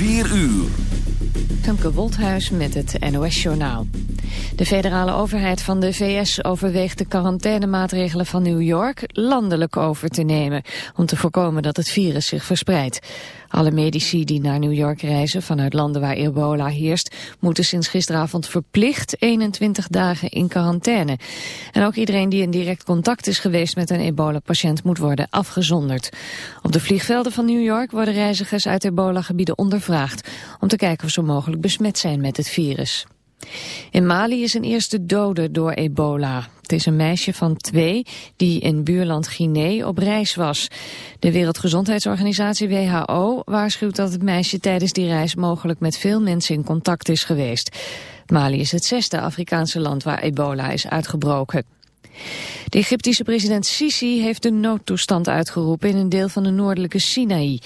4 uur. Femke Wolthuis met het NOS-journaal. De federale overheid van de VS overweegt de quarantainemaatregelen van New York landelijk over te nemen, om te voorkomen dat het virus zich verspreidt. Alle medici die naar New York reizen vanuit landen waar ebola heerst, moeten sinds gisteravond verplicht 21 dagen in quarantaine. En ook iedereen die in direct contact is geweest met een ebola-patiënt moet worden afgezonderd. Op de vliegvelden van New York worden reizigers uit ebola-gebieden ondervraagd, om te kijken of ze mogelijk besmet zijn met het virus. In Mali is een eerste dode door ebola. Het is een meisje van twee die in buurland Guinea op reis was. De Wereldgezondheidsorganisatie WHO waarschuwt dat het meisje tijdens die reis mogelijk met veel mensen in contact is geweest. Mali is het zesde Afrikaanse land waar ebola is uitgebroken. De Egyptische president Sisi heeft de noodtoestand uitgeroepen in een deel van de noordelijke Sinaï.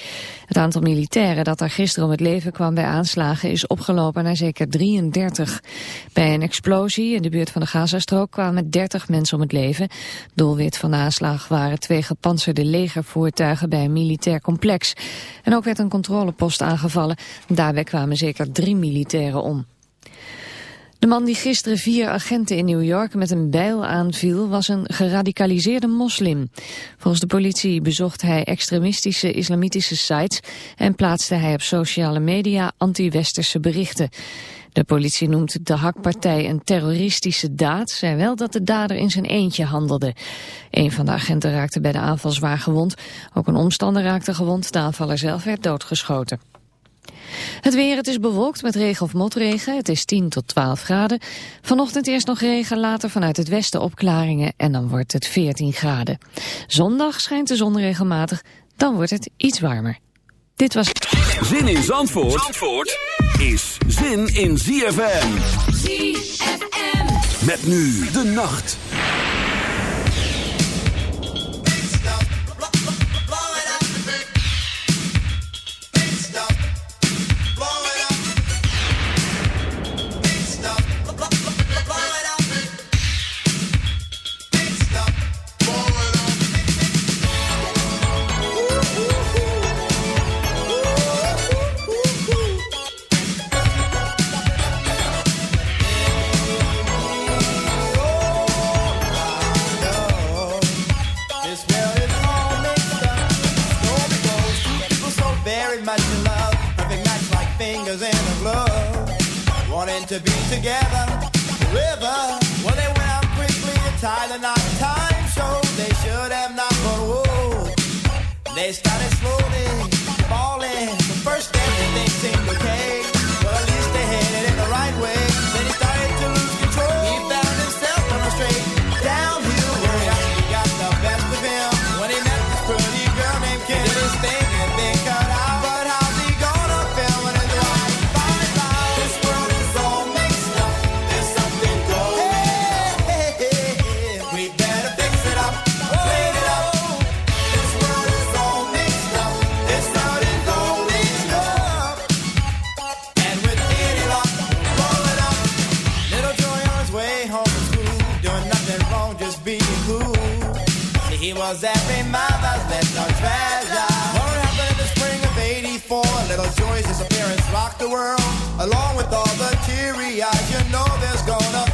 Het aantal militairen dat daar gisteren om het leven kwam bij aanslagen is opgelopen naar zeker 33. Bij een explosie in de buurt van de Gazastrook kwamen 30 mensen om het leven. Doelwit van de aanslag waren twee gepantserde legervoertuigen bij een militair complex. En ook werd een controlepost aangevallen. Daarbij kwamen zeker drie militairen om. De man die gisteren vier agenten in New York met een bijl aanviel was een geradicaliseerde moslim. Volgens de politie bezocht hij extremistische islamitische sites en plaatste hij op sociale media anti-westerse berichten. De politie noemt de hakpartij een terroristische daad, zei wel dat de dader in zijn eentje handelde. Een van de agenten raakte bij de aanval zwaar gewond, ook een omstander raakte gewond, de aanvaller zelf werd doodgeschoten. Het weer, het is bewolkt met regen of motregen. Het is 10 tot 12 graden. Vanochtend eerst nog regen, later vanuit het westen opklaringen en dan wordt het 14 graden. Zondag schijnt de zon regelmatig, dan wordt het iets warmer. Dit was... Zin in Zandvoort, Zandvoort is zin in ZFM. ZFM. Met nu de nacht. Little Joy's disappearance rocked the world. Along with all the teary eyes, you know there's gonna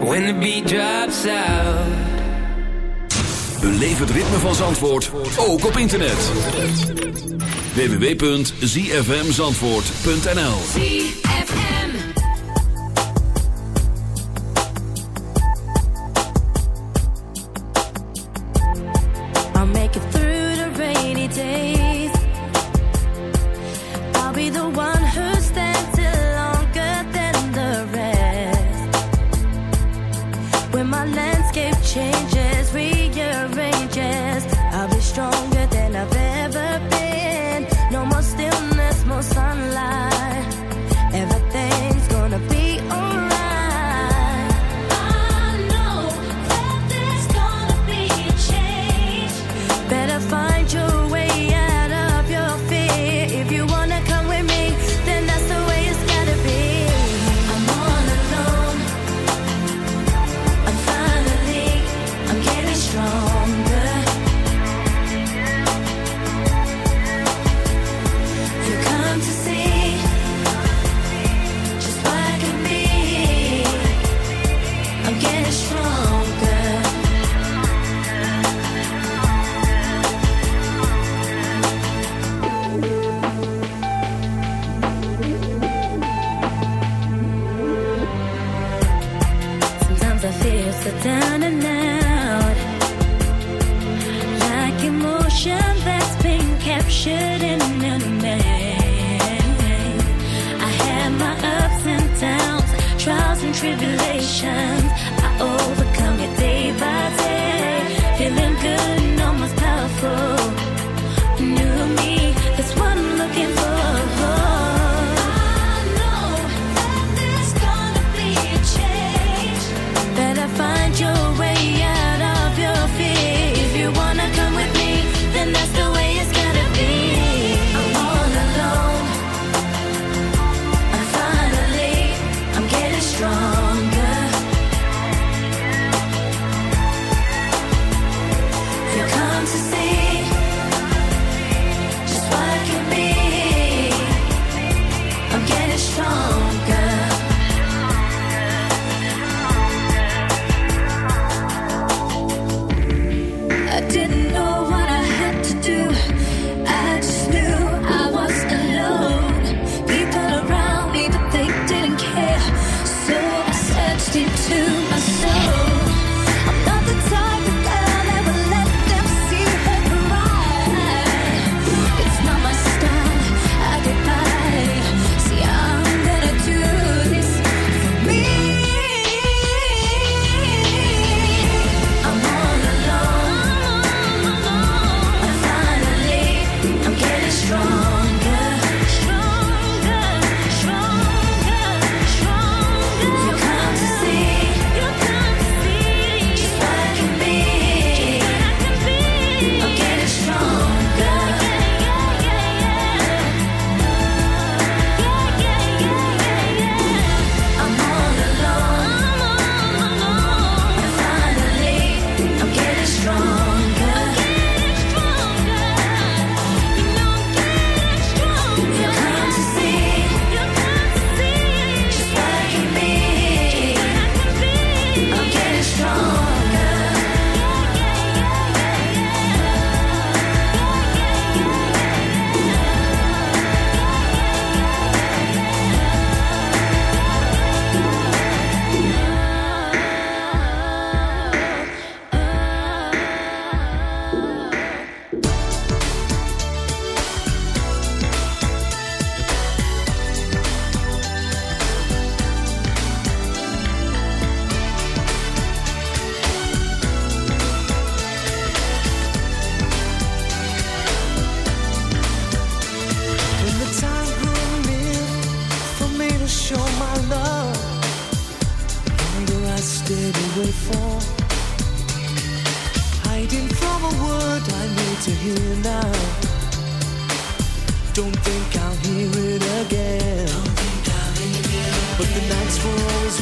When the beat drops out. Beleef het ritme van Zandvoort ook op internet. www.zfmzandvoort.nl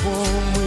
warm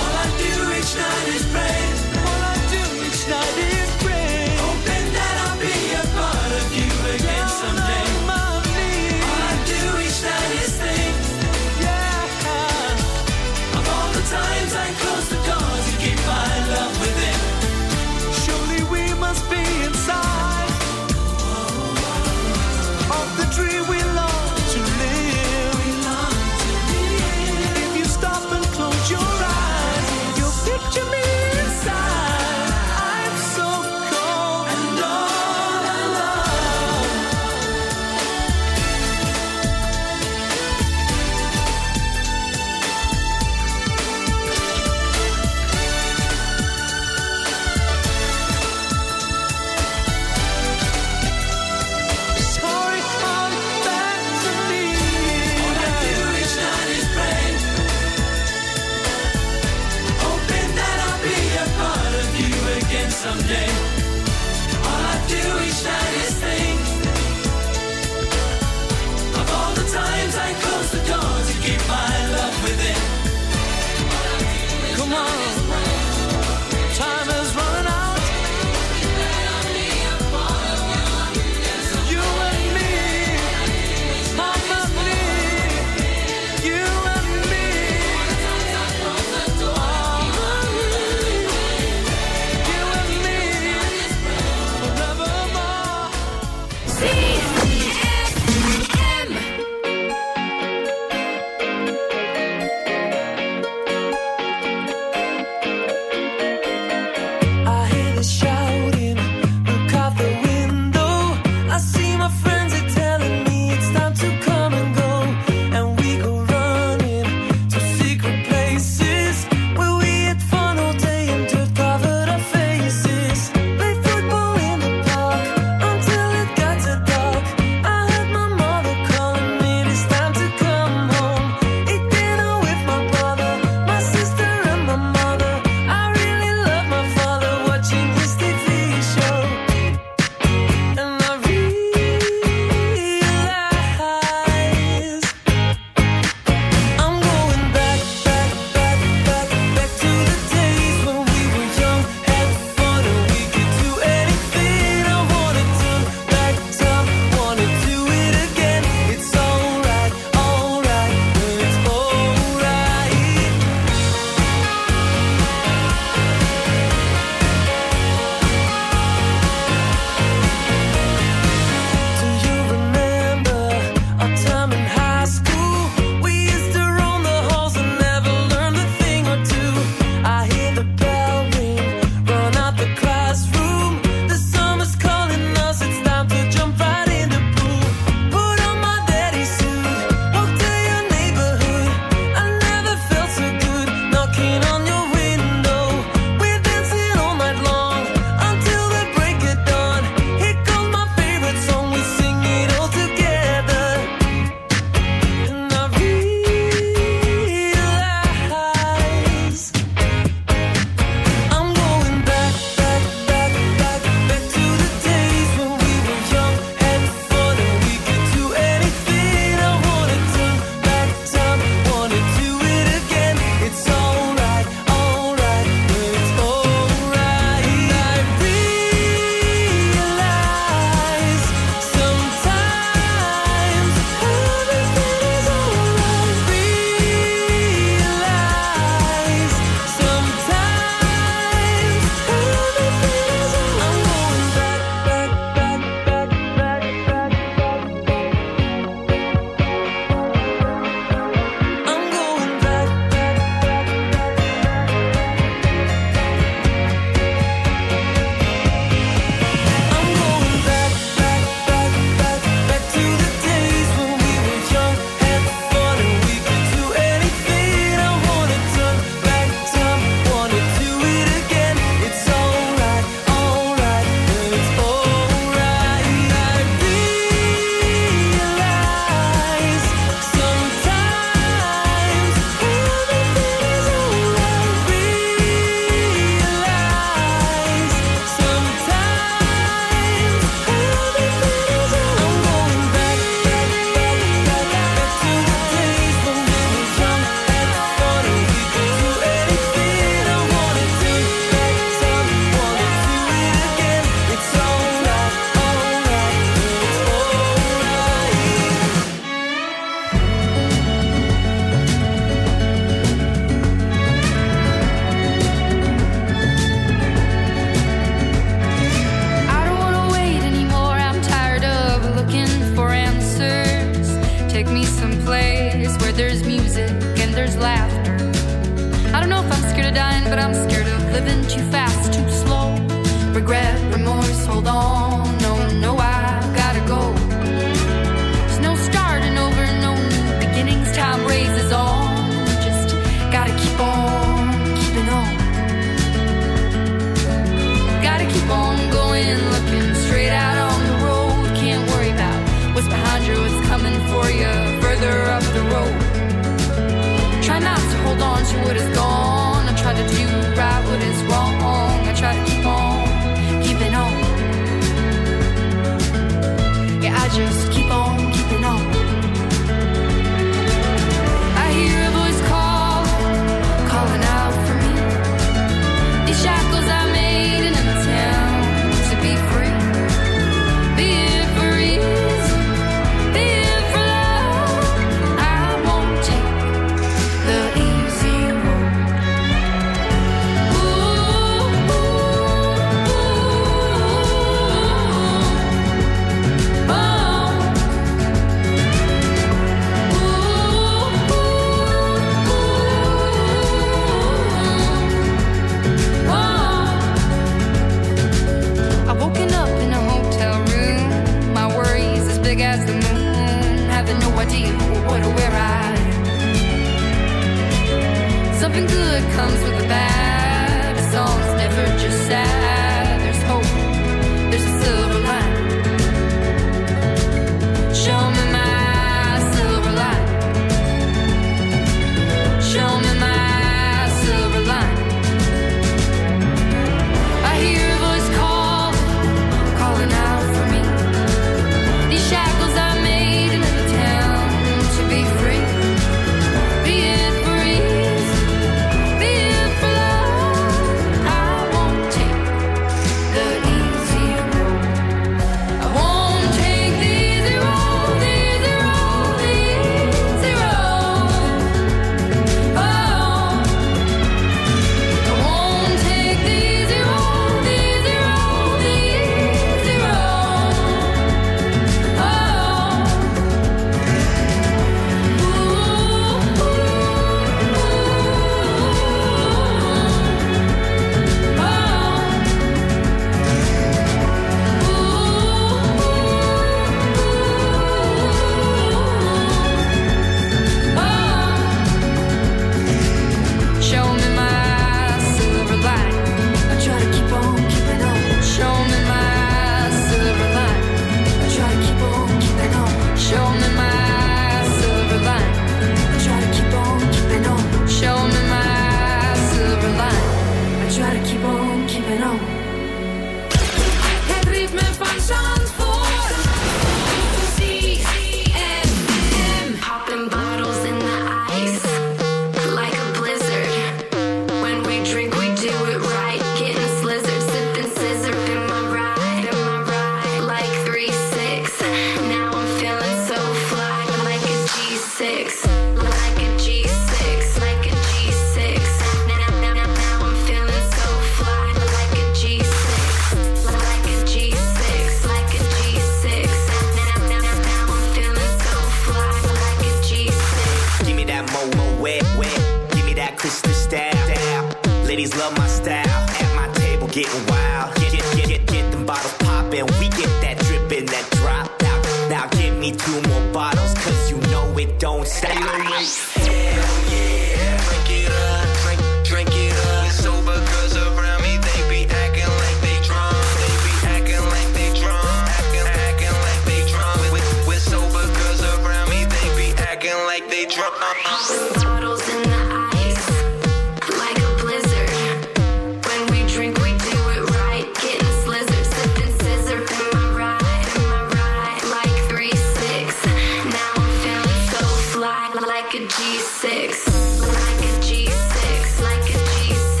like a G6. Like a G6. Like a G6.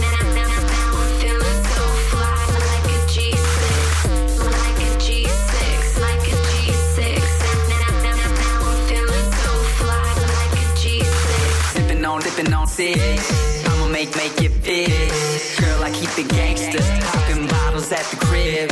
Now, now, now, I'm feeling so fly. Like a G6. Like a G6. Like a G6. Now, now, now, I'm feeling so fly. Like a G6. Sipping on, dipping on six. I'ma make, make it fit. Girl, I keep the gangsters, Popping bottles at the crib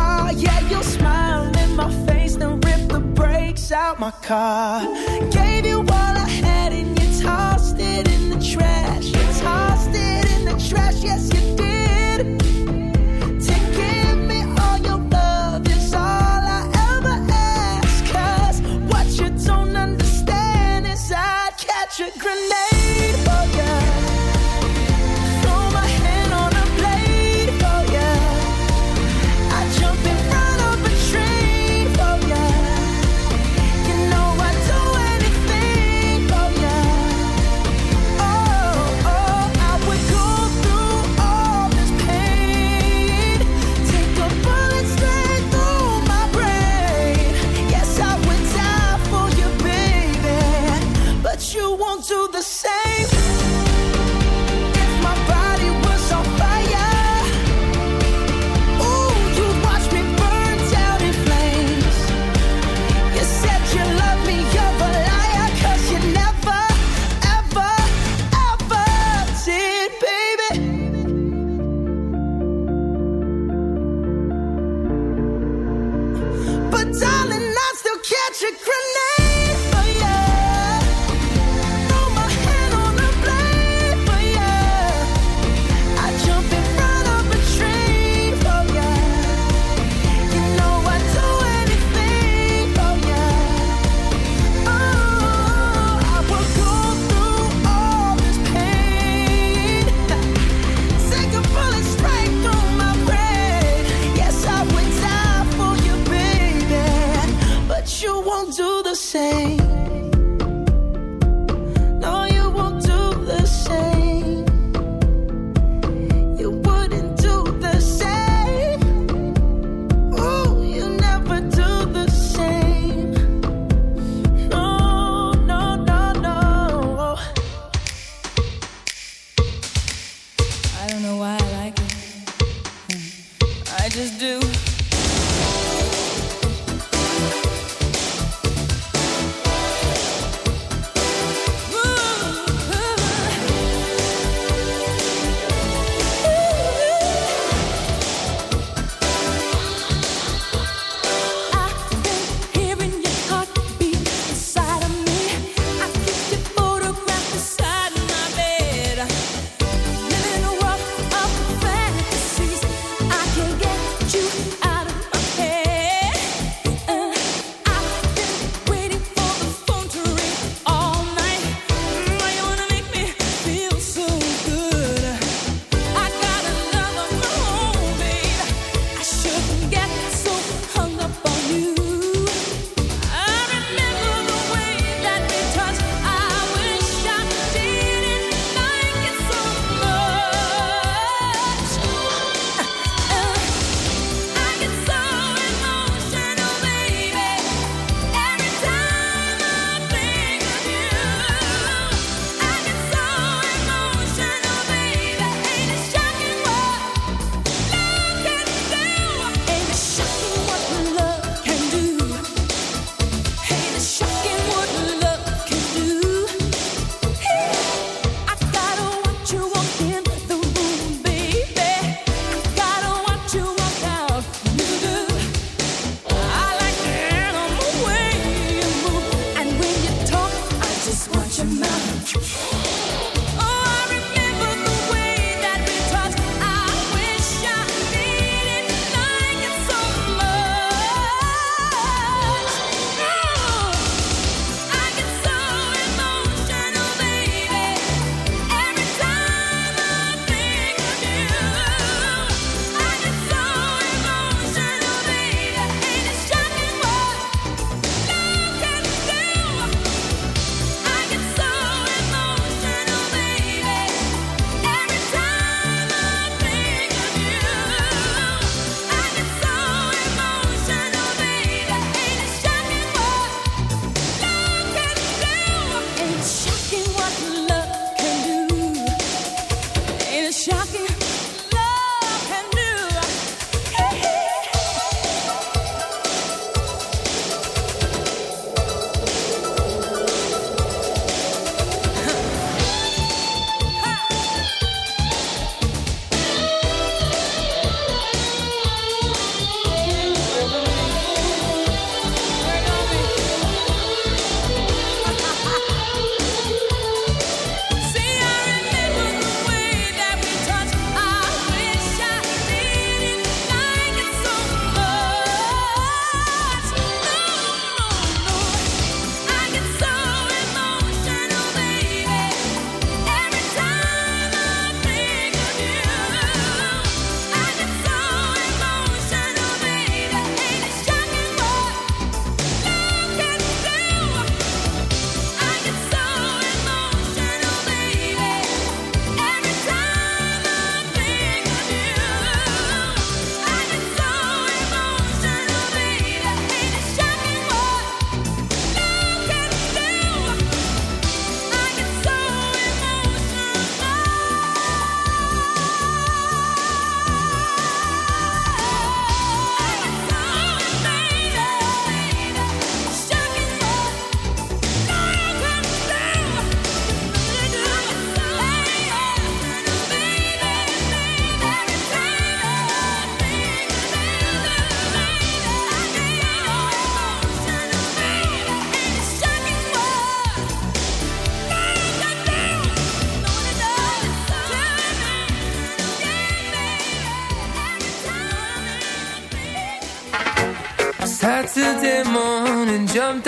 Ah, yeah, you smiled in my face, then ripped the brakes out my car. Gave you all I had, and you tossed it in the trash. You tossed it in the trash, yes, you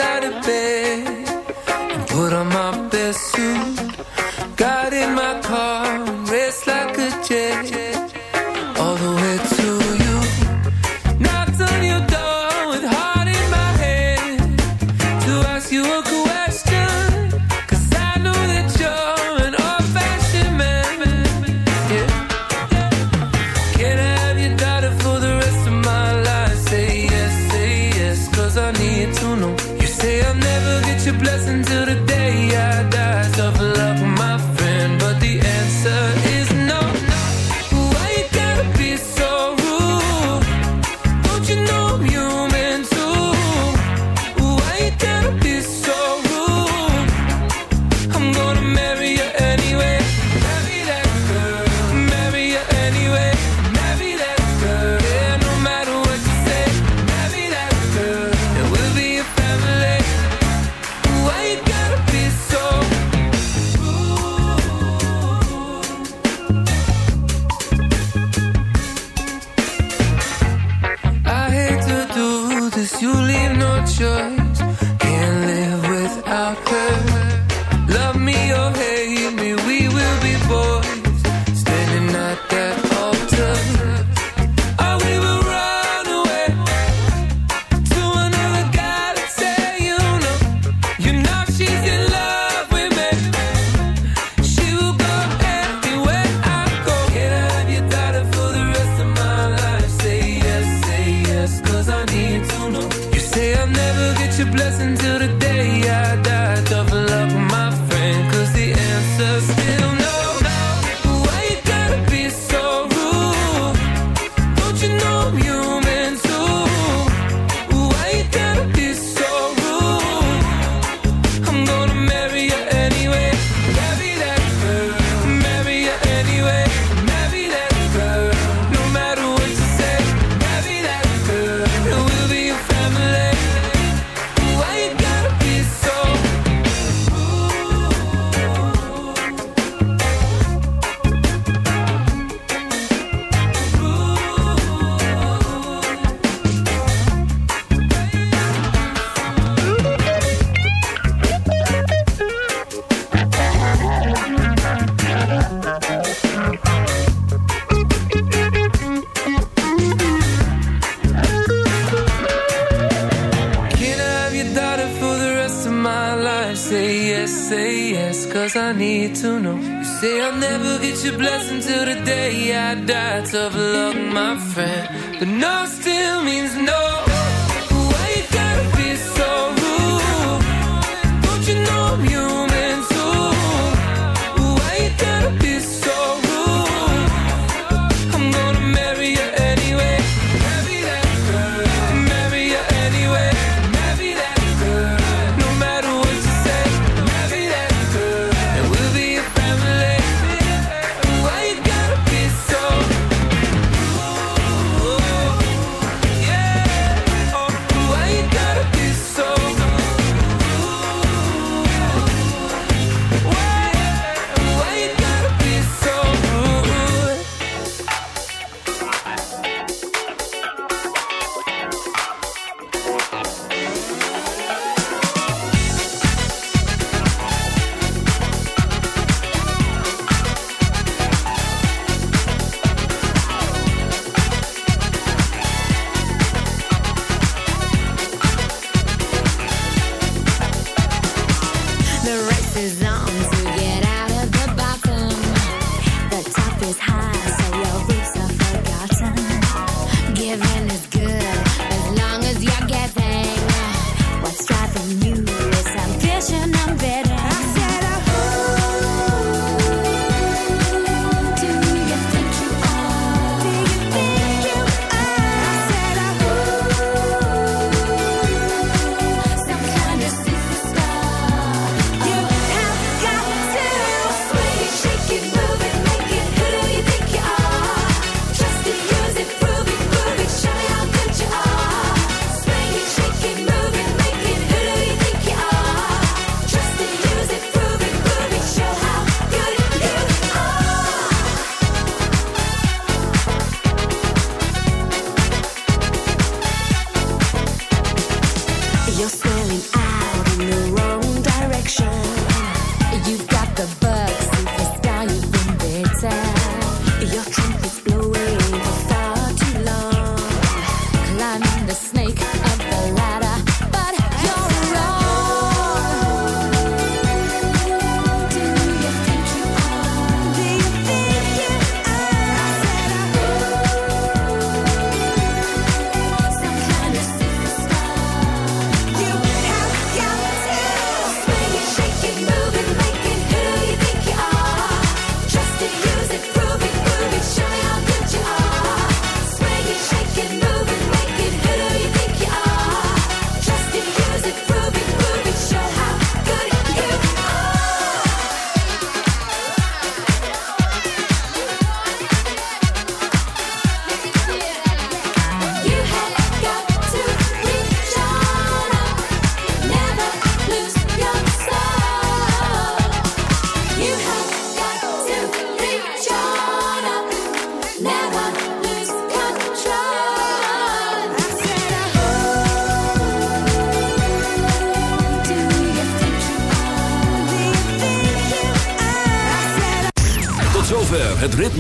out of bed to know. You say I'll never get your blessing till the day I die. Tough luck, my friend. But no still means no. Why you gotta be so rude? Don't you know I'm human?